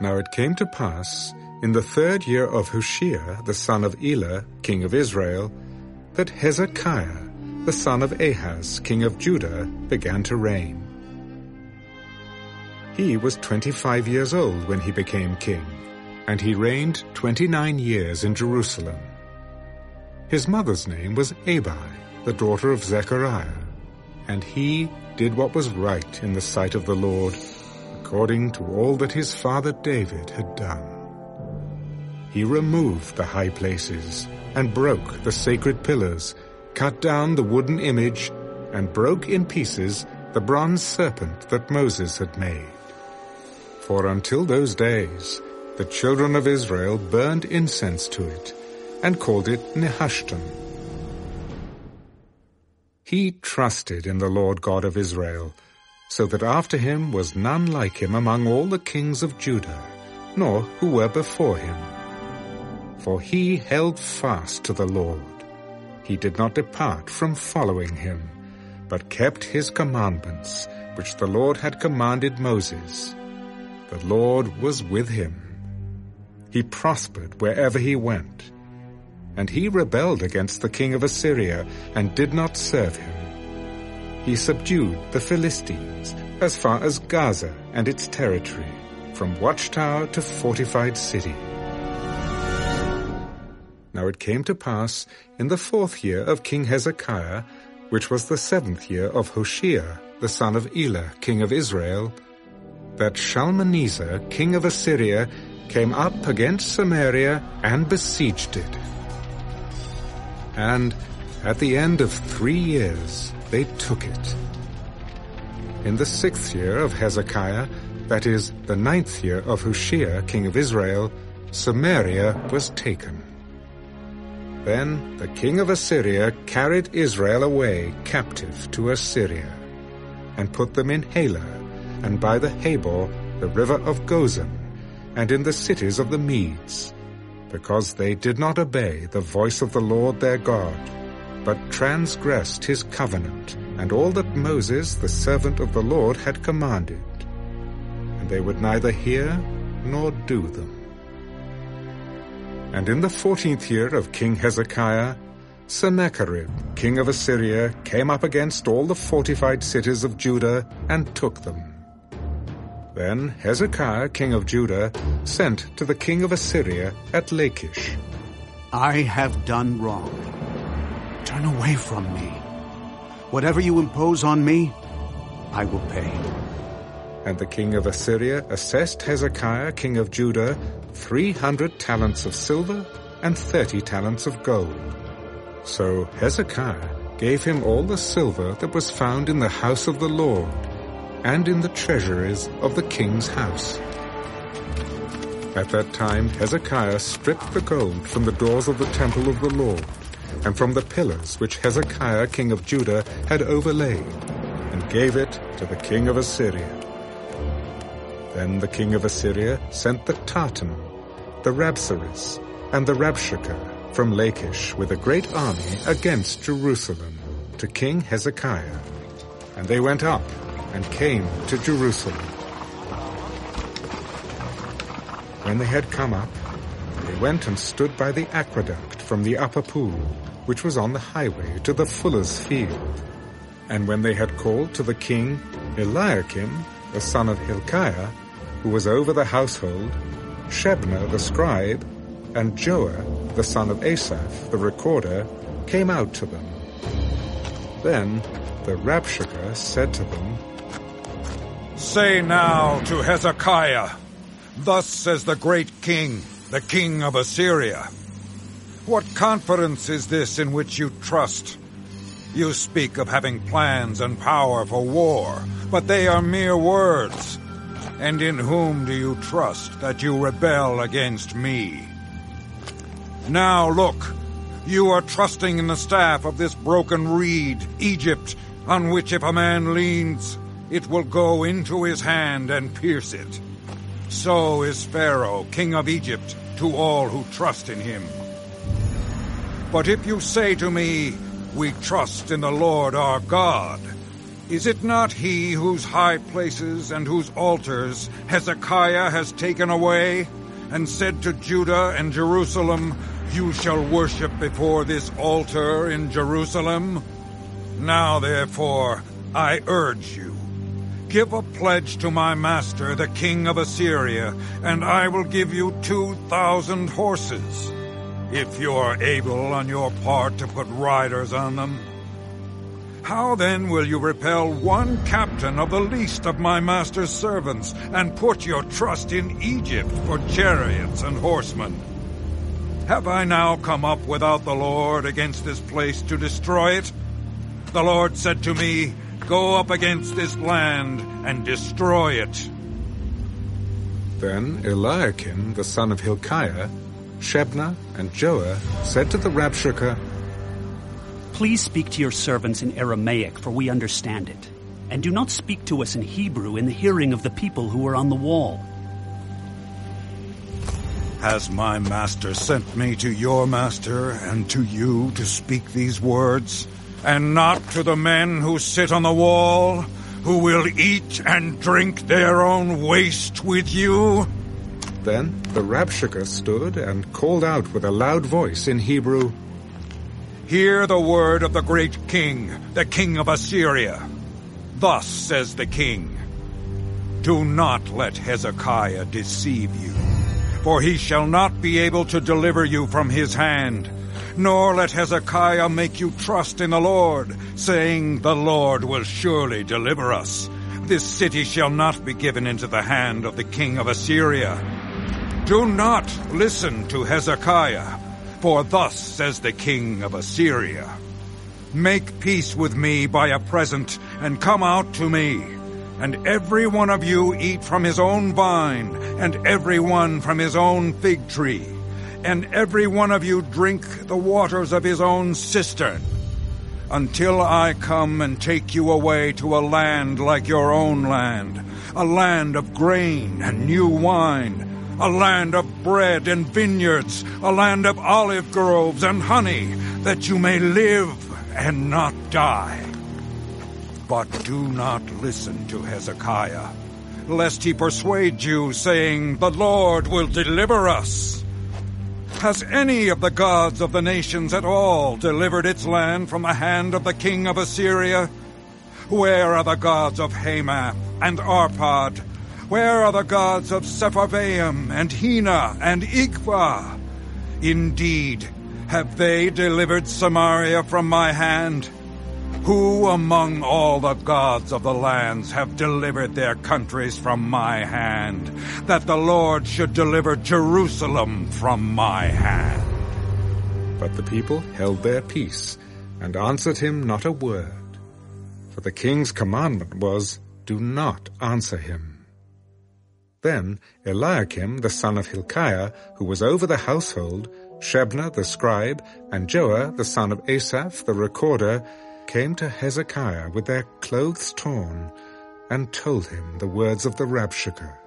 Now it came to pass, in the third year of Hoshea, the son of Elah, king of Israel, that Hezekiah, the son of Ahaz, king of Judah, began to reign. He was twenty-five years old when he became king, and he reigned twenty-nine years in Jerusalem. His mother's name was Abi, the daughter of Zechariah, and he did what was right in the sight of the Lord, according to all that his father David had done. He removed the high places, and broke the sacred pillars, cut down the wooden image, and broke in pieces the bronze serpent that Moses had made. For until those days the children of Israel burned incense to it, and called it Nehushtan. He trusted in the Lord God of Israel, so that after him was none like him among all the kings of Judah, nor who were before him. For he held fast to the Lord. He did not depart from following him, but kept his commandments, which the Lord had commanded Moses. The Lord was with him. He prospered wherever he went. And he rebelled against the king of Assyria, and did not serve him. He subdued the Philistines as far as Gaza and its territory, from watchtower to fortified city. Now it came to pass in the fourth year of King Hezekiah, which was the seventh year of Hoshea, the son of Elah, king of Israel, that Shalmaneser, king of Assyria, came up against Samaria and besieged it. And at the end of three years they took it. In the sixth year of Hezekiah, that is, the ninth year of Hoshea, king of Israel, Samaria was taken. Then the king of Assyria carried Israel away captive to Assyria, and put them in Halah, and by the Habor, the river of Gozan, and in the cities of the Medes, because they did not obey the voice of the Lord their God, but transgressed his covenant, and all that Moses, the servant of the Lord, had commanded. And they would neither hear nor do them. And in the fourteenth year of King Hezekiah, Sennacherib, king of Assyria, came up against all the fortified cities of Judah and took them. Then Hezekiah, king of Judah, sent to the king of Assyria at Lachish. I have done wrong. Turn away from me. Whatever you impose on me, I will pay. And the king of Assyria assessed Hezekiah, king of Judah, three hundred talents of silver and thirty talents of gold. So Hezekiah gave him all the silver that was found in the house of the Lord, and in the treasuries of the king's house. At that time Hezekiah stripped the gold from the doors of the temple of the Lord, and from the pillars which Hezekiah king of Judah had overlaid, and gave it to the king of Assyria. Then the king of Assyria sent the Tartan, the Rabsaris, and the Rabshakeh from Lachish with a great army against Jerusalem to King Hezekiah. And they went up and came to Jerusalem. When they had come up, they went and stood by the aqueduct from the upper pool, which was on the highway to the fuller's field. And when they had called to the king Eliakim, the son of Hilkiah, who was over the household, Shebna the scribe, and Joah, the son of Asaph, the recorder, came out to them. Then the Rabshakeh said to them, Say now to Hezekiah, Thus says the great king, the king of Assyria. What confidence is this in which you trust? You speak of having plans and power for war, but they are mere words. And in whom do you trust that you rebel against me? Now look, you are trusting in the staff of this broken reed, Egypt, on which if a man leans, it will go into his hand and pierce it. So is Pharaoh, king of Egypt, to all who trust in him. But if you say to me, We trust in the Lord our God, Is it not he whose high places and whose altars Hezekiah has taken away, and said to Judah and Jerusalem, You shall worship before this altar in Jerusalem? Now therefore, I urge you, give a pledge to my master, the king of Assyria, and I will give you two thousand horses, if you are able on your part to put riders on them. How then will you repel one captain of the least of my master's servants, and put your trust in Egypt for chariots and horsemen? Have I now come up without the Lord against this place to destroy it? The Lord said to me, Go up against this land and destroy it. Then Eliakim, the son of Hilkiah, Shebna, and Joah said to the Rabshakeh, Please speak to your servants in Aramaic, for we understand it. And do not speak to us in Hebrew in the hearing of the people who are on the wall. Has my master sent me to your master and to you to speak these words, and not to the men who sit on the wall, who will eat and drink their own waste with you? Then the Rabshakeh stood and called out with a loud voice in Hebrew, Hear the word of the great king, the king of Assyria. Thus says the king, Do not let Hezekiah deceive you, for he shall not be able to deliver you from his hand. Nor let Hezekiah make you trust in the Lord, saying, The Lord will surely deliver us. This city shall not be given into the hand of the king of Assyria. Do not listen to Hezekiah, for thus says the king of Assyria, Make peace with me by a present, and come out to me. And every one of you eat from his own vine, and every one from his own fig tree. And every one of you drink the waters of his own cistern. Until I come and take you away to a land like your own land, a land of grain and new wine, a land of bread and vineyards, a land of olive groves and honey, that you may live and not die. But do not listen to Hezekiah, lest he persuade you, saying, The Lord will deliver us. Has any of the gods of the nations at all delivered its land from the hand of the king of Assyria? Where are the gods of Hamath and Arpad? Where are the gods of Sepharvaim and Hena and Ivah? Indeed, have they delivered Samaria from my hand? Who among all the gods of the lands have delivered their countries from my hand, that the Lord should deliver Jerusalem from my hand? But the people held their peace, and answered him not a word. For the king's commandment was, Do not answer him. Then Eliakim the son of Hilkiah, who was over the household, Shebna the scribe, and Joah the son of Asaph the recorder, came to Hezekiah with their clothes torn, and told him the words of the Rabshakeh.